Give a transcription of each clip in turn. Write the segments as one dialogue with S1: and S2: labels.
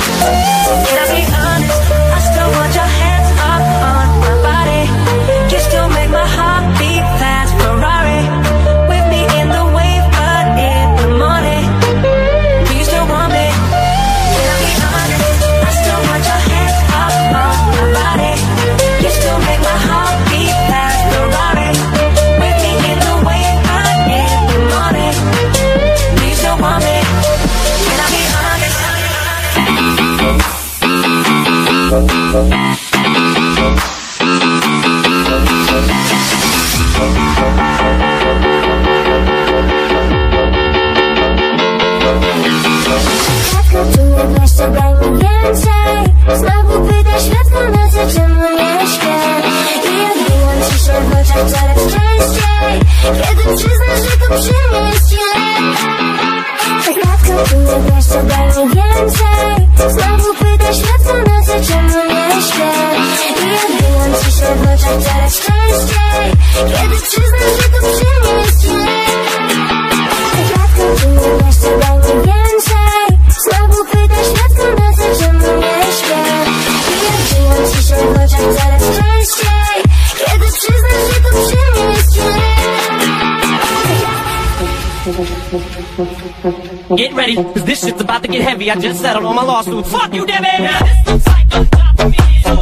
S1: Thank you. Get ready, cause this shit's about to get heavy. I just settled on my lawsuit. Fuck you, Debbie! Now this looks like a.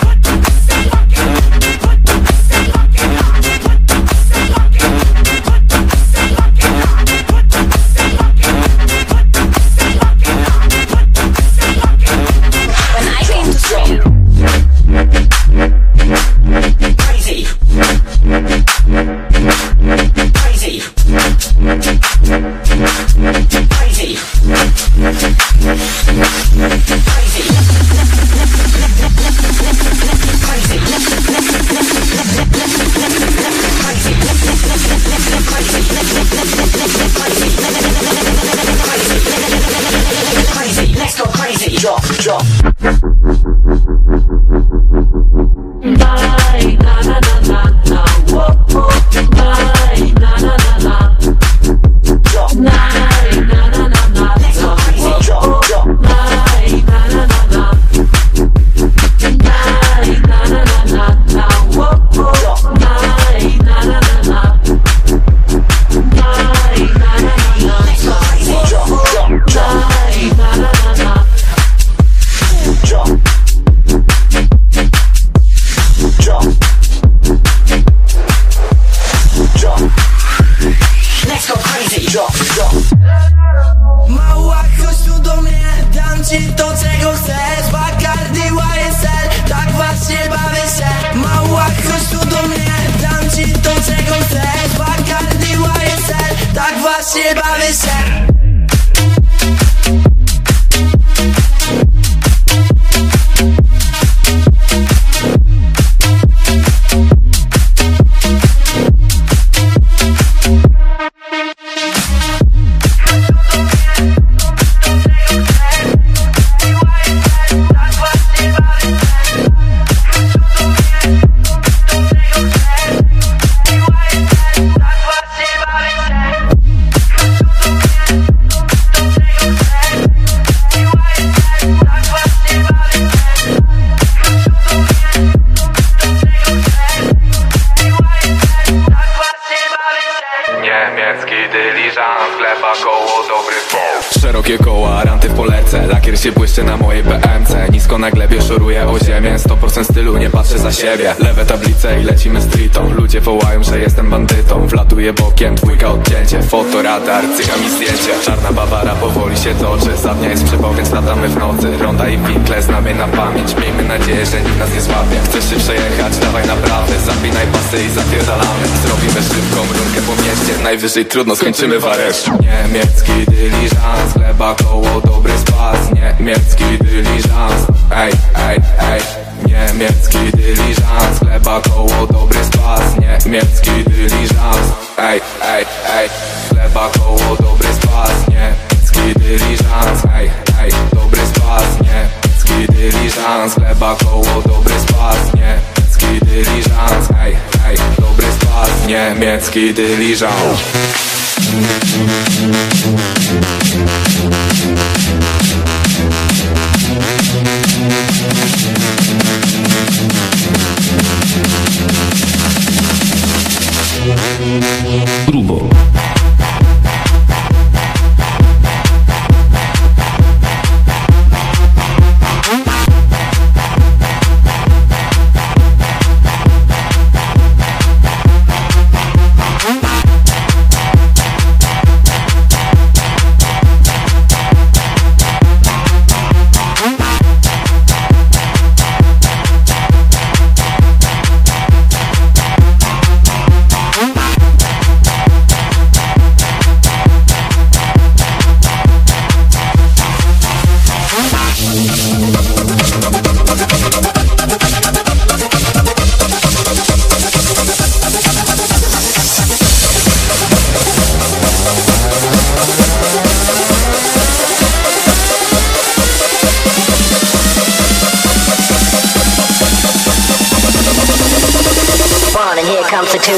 S2: Ci to czego chcesz Bacardi YSL, tak właśnie bawię się. Mała, chodź tu do mnie, dam ci to czego chcesz Bacardi YSL, tak właśnie bawię się
S3: Lewe tablice i lecimy streetą. Ludzie wołają, że jestem bandytą. Wlatuję bokiem, dwójka odcięcie. Fotoradar, cyka mi zdjęcie. Czarna bawara powoli się toczy. Za dnia jest więc latamy w nocy. Ronda i winkle znamy na pamięć. Miejmy nadzieję, że nikt nas nie złapie. Chcesz się przejechać, dawaj naprawdę Zapinaj pasy i zapierdalamy. Zrobimy szybką rurkę po mieście. Najwyżej trudno, skończymy w areszcie. Niemiecki dyliżans. Chleba koło, dobry spas. Niemiecki dyliżans. Ej, ej, ej Niemiecki dyliżans Chleba koło, dobry spas. Niemiecki dyliżans Ej, ej, ej. Chleba koło, dobry spas. Niemiecki dyliżans Ej, ej, dobry spas. Niemiecki dyliżans Chleba koło, dobry spas. Niemiecki dyliżans Ej, ej, dobry spas. Niemiecki dyliżans
S4: Grubo.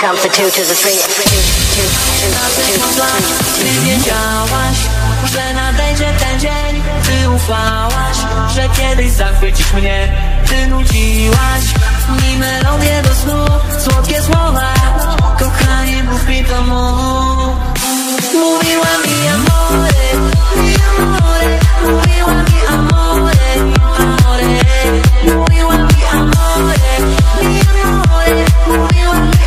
S5: comes the two to the three. Ty że nadejdzie ten dzień. Ty ufałaś, że kiedyś zachwycisz mnie. Ty nuciłaś mi melodię do snu. Słodkie słowa, kochanie mów mi to
S2: mów Mówiła mi amore, mi amore Mówiła mi amore, amore. Mówiła mi amore, mi amore Mówiła mi